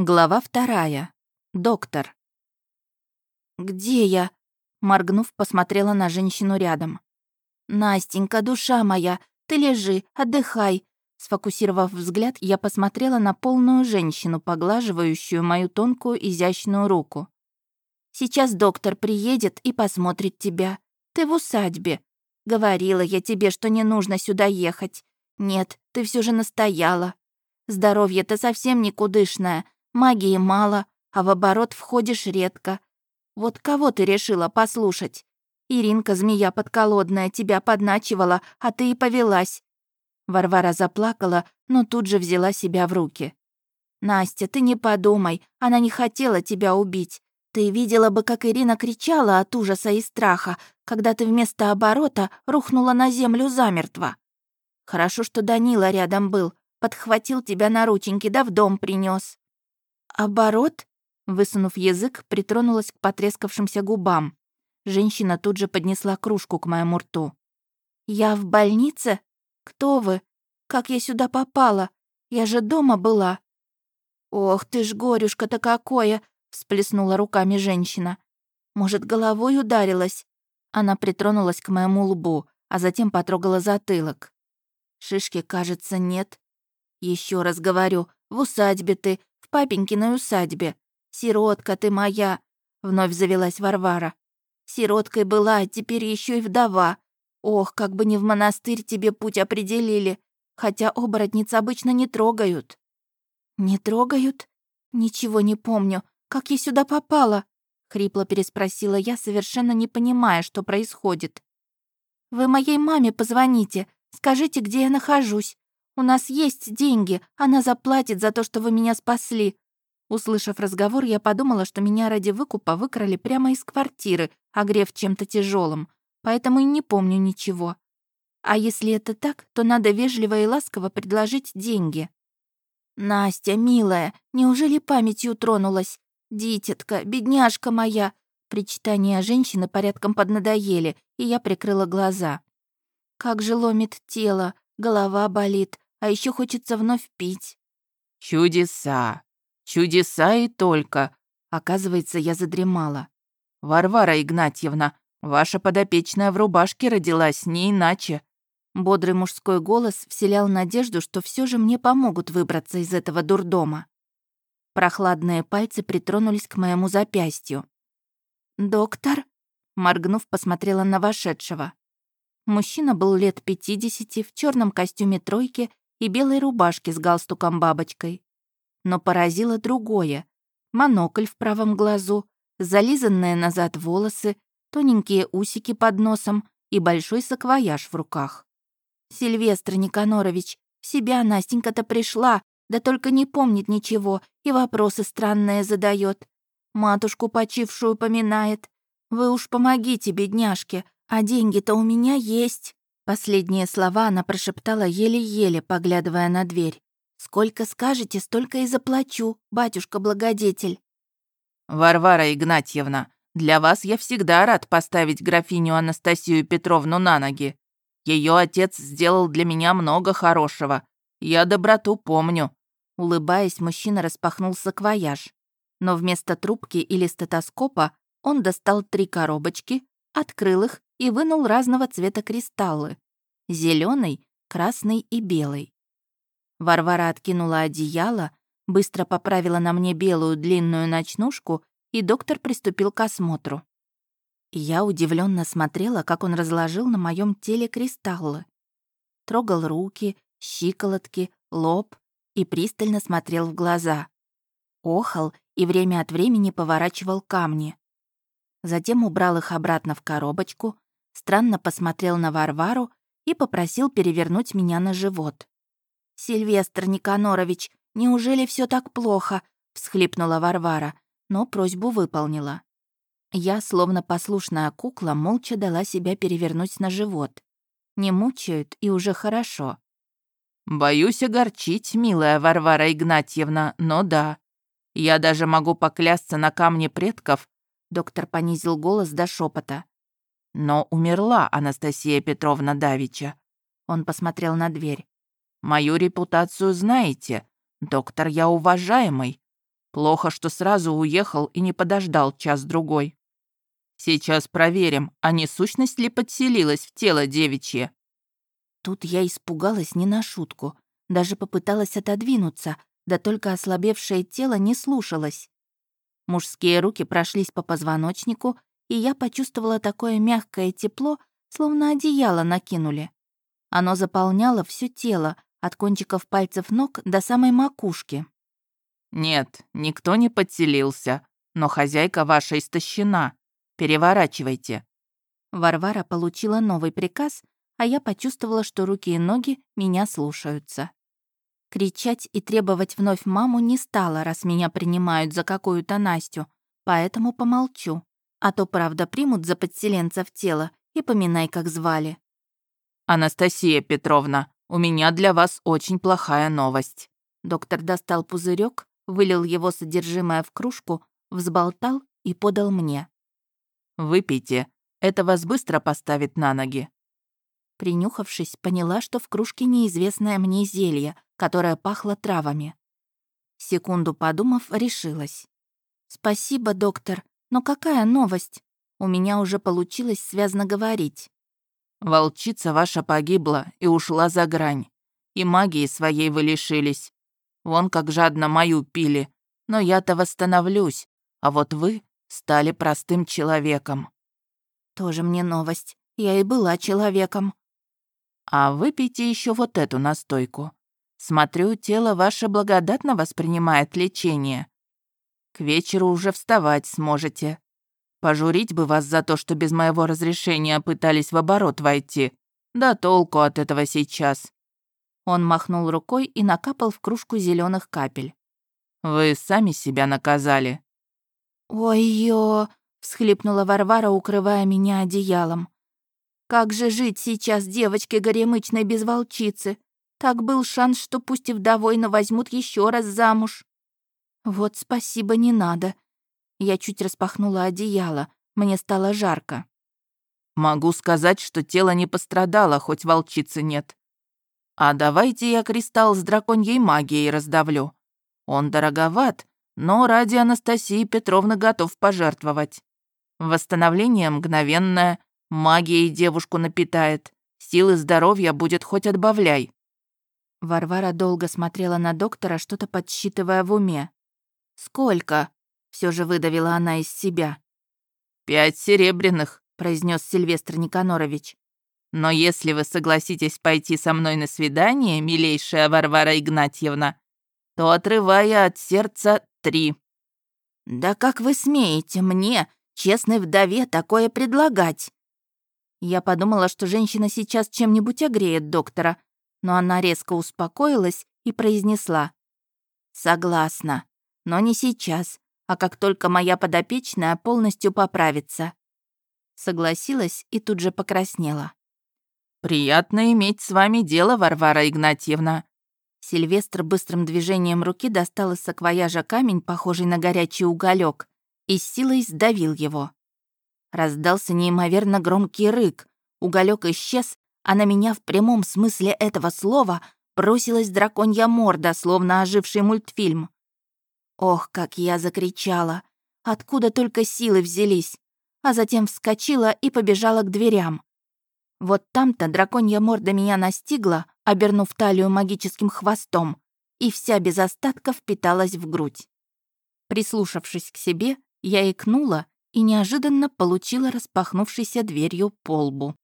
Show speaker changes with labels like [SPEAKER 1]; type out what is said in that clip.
[SPEAKER 1] Глава вторая. Доктор. «Где я?» Моргнув, посмотрела на женщину рядом. «Настенька, душа моя, ты лежи, отдыхай». Сфокусировав взгляд, я посмотрела на полную женщину, поглаживающую мою тонкую изящную руку. «Сейчас доктор приедет и посмотрит тебя. Ты в усадьбе. Говорила я тебе, что не нужно сюда ехать. Нет, ты все же настояла. Здоровье-то совсем никудышное, Магии мало, а в оборот входишь редко. Вот кого ты решила послушать? Иринка, змея подколодная, тебя подначивала, а ты и повелась». Варвара заплакала, но тут же взяла себя в руки. «Настя, ты не подумай, она не хотела тебя убить. Ты видела бы, как Ирина кричала от ужаса и страха, когда ты вместо оборота рухнула на землю замертво. Хорошо, что Данила рядом был, подхватил тебя на рученьки да в дом принес. «Оборот?» Высунув язык, притронулась к потрескавшимся губам. Женщина тут же поднесла кружку к моему рту. «Я в больнице? Кто вы? Как я сюда попала? Я же дома была». «Ох ты ж, горюшка-то какое!» — всплеснула руками женщина. «Может, головой ударилась?» Она притронулась к моему лбу, а затем потрогала затылок. «Шишки, кажется, нет. Еще раз говорю, в усадьбе ты, в папенькиной усадьбе. Сиротка ты моя!» — вновь завелась Варвара. «Сироткой была, а теперь еще и вдова. Ох, как бы не в монастырь тебе путь определили, хотя оборотниц обычно не трогают». «Не трогают? Ничего не помню. Как я сюда попала?» — хрипло переспросила я, совершенно не понимая, что происходит. «Вы моей маме позвоните, скажите, где я нахожусь. У нас есть деньги, она заплатит за то, что вы меня спасли». Услышав разговор, я подумала, что меня ради выкупа выкрали прямо из квартиры, огрев чем-то тяжелым, поэтому и не помню ничего. А если это так, то надо вежливо и ласково предложить деньги. «Настя, милая, неужели памятью тронулась? Дитятка, бедняжка моя!» Причитания женщины порядком поднадоели, и я прикрыла глаза. «Как же ломит тело, голова болит, а еще хочется вновь пить.
[SPEAKER 2] Чудеса! Чудеса и только! Оказывается, я задремала. Варвара Игнатьевна, ваша подопечная в рубашке родилась, не иначе.
[SPEAKER 1] Бодрый мужской голос вселял надежду, что все же мне помогут выбраться из этого дурдома. Прохладные пальцы притронулись к моему запястью. «Доктор?» Моргнув, посмотрела на вошедшего. Мужчина был лет 50 в черном костюме тройки и белой рубашке с галстуком-бабочкой. Но поразило другое. Монокль в правом глазу, зализанные назад волосы, тоненькие усики под носом и большой саквояж в руках. «Сильвестр Никанорович, в себя Настенька-то пришла, да только не помнит ничего и вопросы странные задает. Матушку почившую поминает. Вы уж помогите, бедняжке, а деньги-то у меня есть». Последние слова она прошептала еле-еле, поглядывая на дверь. «Сколько скажете, столько и заплачу, батюшка-благодетель».
[SPEAKER 2] «Варвара Игнатьевна, для вас я всегда рад поставить графиню Анастасию Петровну на ноги. Ее отец сделал для меня много хорошего. Я доброту помню».
[SPEAKER 1] Улыбаясь, мужчина распахнул саквояж. Но вместо трубки или стетоскопа он достал три коробочки, открыл их и вынул разного цвета кристаллы. зеленый, красный и белый. Варвара откинула одеяло, быстро поправила на мне белую длинную ночнушку, и доктор приступил к осмотру. Я удивленно смотрела, как он разложил на моем теле кристаллы. Трогал руки, щиколотки, лоб и пристально смотрел в глаза. Охал и время от времени поворачивал камни. Затем убрал их обратно в коробочку, странно посмотрел на Варвару и попросил перевернуть меня на живот. «Сильвестр Никанорович, неужели все так плохо?» — всхлипнула Варвара, но просьбу выполнила. Я, словно послушная кукла, молча дала себя перевернуть на живот. Не мучают, и уже хорошо.
[SPEAKER 2] «Боюсь огорчить, милая Варвара Игнатьевна, но да. Я даже могу поклясться на камне предков».
[SPEAKER 1] Доктор понизил голос до шепота.
[SPEAKER 2] Но умерла Анастасия Петровна Давича. Он посмотрел на дверь. Мою репутацию знаете. Доктор я уважаемый. Плохо, что сразу уехал и не подождал час-другой. Сейчас проверим, а не сущность ли подселилась в тело девичье.
[SPEAKER 1] Тут я испугалась не на шутку. Даже попыталась отодвинуться, да только ослабевшее тело не слушалось. Мужские руки прошлись по позвоночнику, и я почувствовала такое мягкое тепло, словно одеяло накинули. Оно заполняло все тело, от кончиков пальцев ног до самой макушки.
[SPEAKER 2] «Нет, никто не подселился, но хозяйка ваша истощена. Переворачивайте».
[SPEAKER 1] Варвара получила новый приказ, а я почувствовала, что руки и ноги меня слушаются. Кричать и требовать вновь маму не стала, раз меня принимают за какую-то Настю, поэтому помолчу. А то, правда, примут за подселенца в тело и поминай, как звали.
[SPEAKER 2] «Анастасия Петровна, у меня для вас очень плохая новость».
[SPEAKER 1] Доктор достал пузырек, вылил его содержимое в кружку, взболтал и подал мне.
[SPEAKER 2] «Выпейте, это вас быстро поставит на ноги».
[SPEAKER 1] Принюхавшись, поняла, что в кружке неизвестное мне зелье, которое пахло травами. Секунду подумав, решилась. «Спасибо, доктор, но какая новость? У меня уже получилось связно говорить».
[SPEAKER 2] «Волчица ваша погибла и ушла за грань. И магии своей вы лишились. Вон как жадно мою пили. Но я-то восстановлюсь, а вот вы стали простым человеком».
[SPEAKER 1] «Тоже мне новость. Я и была человеком».
[SPEAKER 2] А выпейте еще вот эту настойку. Смотрю, тело ваше благодатно воспринимает лечение. К вечеру уже вставать сможете. Пожурить бы вас за то, что без моего разрешения пытались в оборот войти. Да толку от этого сейчас».
[SPEAKER 1] Он махнул рукой и накапал в кружку зеленых капель.
[SPEAKER 2] «Вы сами себя наказали».
[SPEAKER 1] «Ой-ё!» — всхлипнула Варвара, укрывая меня одеялом. Как же жить сейчас девочке горемычной без волчицы? Так был шанс, что пусть и вдовой, но возьмут еще раз замуж. Вот спасибо, не надо. Я чуть распахнула одеяло, мне стало жарко.
[SPEAKER 2] Могу сказать, что тело не пострадало, хоть волчицы нет. А давайте я кристалл с драконьей магией раздавлю. Он дороговат, но ради Анастасии Петровны готов пожертвовать. Восстановление мгновенное, Магией девушку напитает. Силы здоровья будет хоть отбавляй».
[SPEAKER 1] Варвара долго смотрела на доктора, что-то подсчитывая в уме. «Сколько?» — все же выдавила она из себя.
[SPEAKER 2] «Пять серебряных», —
[SPEAKER 1] произнес Сильвестр Никанорович.
[SPEAKER 2] «Но если вы согласитесь пойти со мной на свидание, милейшая Варвара Игнатьевна, то отрывая от сердца три».
[SPEAKER 1] «Да как вы смеете мне, честной вдове, такое предлагать?» Я подумала, что женщина сейчас чем-нибудь огреет доктора, но она резко успокоилась и произнесла. «Согласна, но не сейчас, а как только моя подопечная полностью поправится». Согласилась и тут же покраснела.
[SPEAKER 2] «Приятно иметь с вами дело, Варвара Игнатьевна».
[SPEAKER 1] Сильвестр быстрым движением руки достал из саквояжа камень, похожий на горячий уголек, и с силой сдавил его. Раздался неимоверно громкий рык. Уголек исчез, а на меня в прямом смысле этого слова бросилась драконья морда, словно оживший мультфильм. Ох, как я закричала! Откуда только силы взялись! А затем вскочила и побежала к дверям. Вот там-то драконья морда меня настигла, обернув талию магическим хвостом, и вся без остатка впиталась в грудь. Прислушавшись к себе, я икнула и неожиданно получила распахнувшейся дверью по лбу.